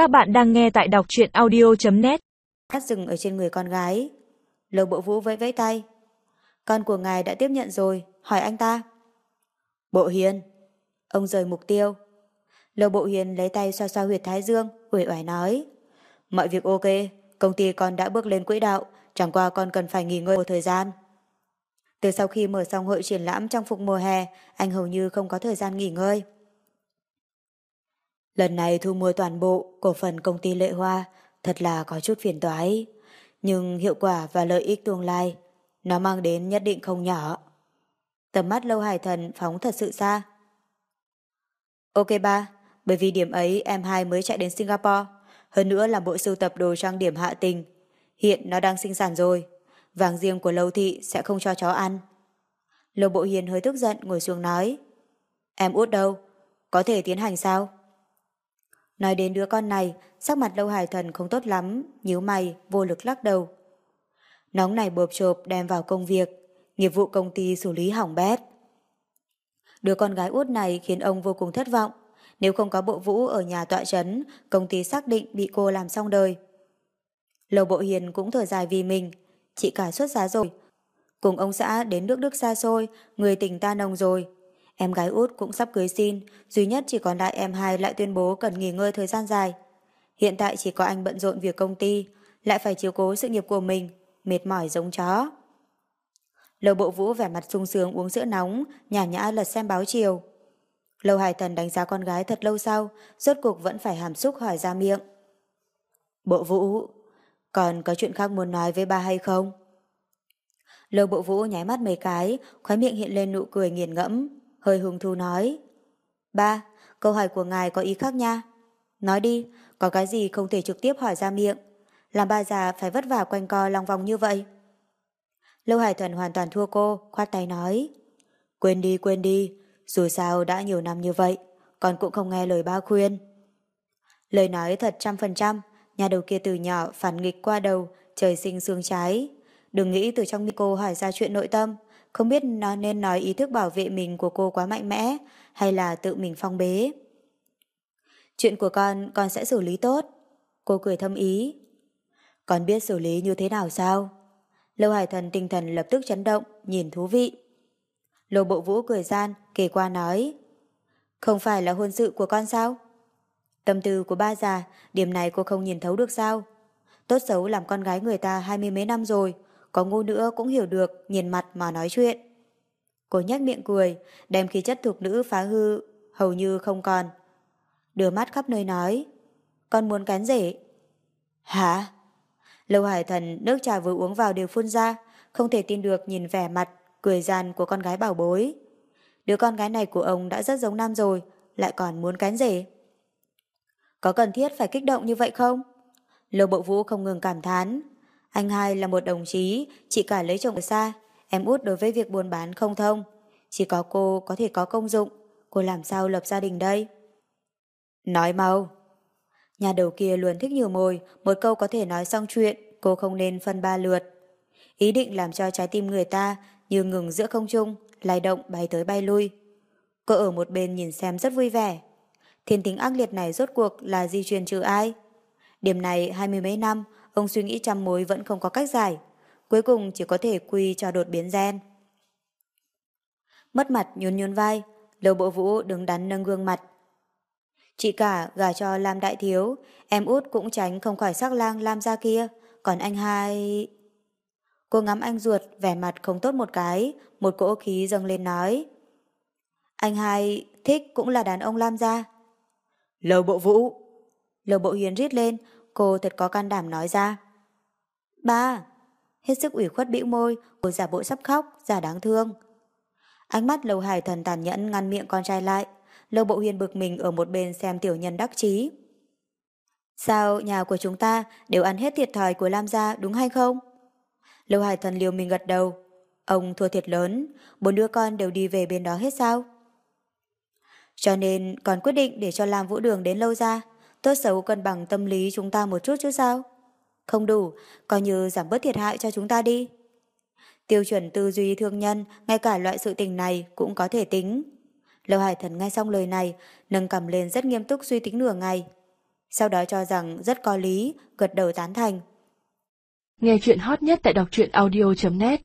Các bạn đang nghe tại đọc truyện audio.net Mắt dừng ở trên người con gái. Lầu bộ vũ vẫy vẫy tay. Con của ngài đã tiếp nhận rồi, hỏi anh ta. Bộ hiền. Ông rời mục tiêu. Lầu bộ hiền lấy tay xoa xoa huyệt thái dương, uể oải nói. Mọi việc ok, công ty con đã bước lên quỹ đạo, chẳng qua con cần phải nghỉ ngơi một thời gian. Từ sau khi mở xong hội triển lãm trang phục mùa hè, anh hầu như không có thời gian nghỉ ngơi. Lần này thu mua toàn bộ cổ phần công ty Lệ Hoa thật là có chút phiền toái, nhưng hiệu quả và lợi ích tương lai nó mang đến nhất định không nhỏ. Tầm mắt lâu hải thần phóng thật sự xa. Ok ba, bởi vì điểm ấy em hai mới chạy đến Singapore, hơn nữa là bộ sưu tập đồ trang điểm hạ tình. Hiện nó đang sinh sản rồi, vàng riêng của lâu thị sẽ không cho chó ăn. Lâu bộ hiền hơi tức giận ngồi xuống nói. Em út đâu? Có thể tiến hành sao? Nói đến đứa con này, sắc mặt lâu hải thần không tốt lắm, nhíu mày, vô lực lắc đầu. Nóng này bộp chộp đem vào công việc, nghiệp vụ công ty xử lý hỏng bét. Đứa con gái út này khiến ông vô cùng thất vọng. Nếu không có bộ vũ ở nhà tọa chấn, công ty xác định bị cô làm xong đời. Lầu bộ hiền cũng thở dài vì mình, chị cả xuất giá rồi. Cùng ông xã đến nước Đức xa xôi, người tình ta nồng rồi, Em gái út cũng sắp cưới xin, duy nhất chỉ còn lại em hai lại tuyên bố cần nghỉ ngơi thời gian dài. Hiện tại chỉ có anh bận rộn việc công ty, lại phải chiếu cố sự nghiệp của mình, mệt mỏi giống chó. Lầu bộ vũ vẻ mặt sung sướng uống sữa nóng, nhả nhã lật xem báo chiều. Lâu Hải Thần đánh giá con gái thật lâu sau, rốt cuộc vẫn phải hàm xúc hỏi ra miệng. Bộ vũ, còn có chuyện khác muốn nói với ba hay không? Lâu bộ vũ nháy mắt mấy cái, khóe miệng hiện lên nụ cười nghiền ngẫm hơi hùng thu nói. Ba, câu hỏi của ngài có ý khác nha. Nói đi, có cái gì không thể trực tiếp hỏi ra miệng. Làm ba già phải vất vả quanh co lòng vòng như vậy. Lâu Hải Thuần hoàn toàn thua cô, khoát tay nói. Quên đi, quên đi, dù sao đã nhiều năm như vậy, con cũng không nghe lời ba khuyên. Lời nói thật trăm phần trăm, nhà đầu kia từ nhỏ phản nghịch qua đầu, trời sinh xương trái. Đừng nghĩ từ trong miệng cô hỏi ra chuyện nội tâm, không biết nó nên nói ý thức bảo vệ mình của cô quá mạnh mẽ hay là tự mình phong bế. Chuyện của con, con sẽ xử lý tốt. Cô cười thâm ý. Con biết xử lý như thế nào sao? Lâu Hải Thần tinh thần lập tức chấn động, nhìn thú vị. Lô Bộ Vũ cười gian, kể qua nói. Không phải là hôn sự của con sao? Tâm tư của ba già, điểm này cô không nhìn thấu được sao? Tốt xấu làm con gái người ta hai mươi mấy năm rồi, có ngu nữa cũng hiểu được, nhìn mặt mà nói chuyện. Cô nhếch miệng cười, đem khí chất thuộc nữ phá hư, hầu như không còn. Đưa mắt khắp nơi nói, con muốn cán rể. Hả? Lâu Hải Thần nước trà vừa uống vào đều phun ra, không thể tin được nhìn vẻ mặt, cười gian của con gái bảo bối. Đứa con gái này của ông đã rất giống nam rồi, lại còn muốn cán rể. Có cần thiết phải kích động như vậy không? Lâu Bộ Vũ không ngừng cảm thán, anh hai là một đồng chí, chị cả lấy chồng ở xa, em út đối với việc buôn bán không thông. Chỉ có cô có thể có công dụng, cô làm sao lập gia đình đây? Nói mau. Nhà đầu kia luôn thích nhiều mồi, một câu có thể nói xong chuyện, cô không nên phân ba lượt. Ý định làm cho trái tim người ta như ngừng giữa không trung, lay động bay tới bay lui. Cô ở một bên nhìn xem rất vui vẻ. Thiên tính ác liệt này rốt cuộc là di truyền trừ ai? Điểm này hai mươi mấy năm, ông suy nghĩ trăm mối vẫn không có cách giải. Cuối cùng chỉ có thể quy cho đột biến gen. Mất mặt nhún nhún vai, Lầu Bộ Vũ đứng đắn nâng gương mặt. Chị cả gả cho Lam Đại Thiếu, em út cũng tránh không khỏi sắc lang Lam ra kia, còn anh hai... Cô ngắm anh ruột, vẻ mặt không tốt một cái, một cỗ khí dâng lên nói. Anh hai thích cũng là đàn ông Lam gia. Lầu Bộ Vũ. Lầu Bộ Hiền rít lên, Cô thật có can đảm nói ra. Ba! Hết sức ủy khuất bĩu môi, cô giả bộ sắp khóc, giả đáng thương. Ánh mắt lầu hải thần tàn nhẫn ngăn miệng con trai lại. Lâu bộ huyền bực mình ở một bên xem tiểu nhân đắc chí. Sao nhà của chúng ta đều ăn hết thiệt thòi của Lam gia đúng hay không? Lâu hải thần liều mình gật đầu. Ông thua thiệt lớn, bốn đứa con đều đi về bên đó hết sao? Cho nên còn quyết định để cho Lam Vũ Đường đến lâu ra, tốt xấu cân bằng tâm lý chúng ta một chút chứ sao? Không đủ, coi như giảm bớt thiệt hại cho chúng ta đi. Tiêu chuẩn tư duy thương nhân, ngay cả loại sự tình này cũng có thể tính. Lâu Hải Thần nghe xong lời này, nâng cầm lên rất nghiêm túc suy tính nửa ngày. sau đó cho rằng rất có lý, gật đầu tán thành. Nghe chuyện hot nhất tại đọc truyện audio.net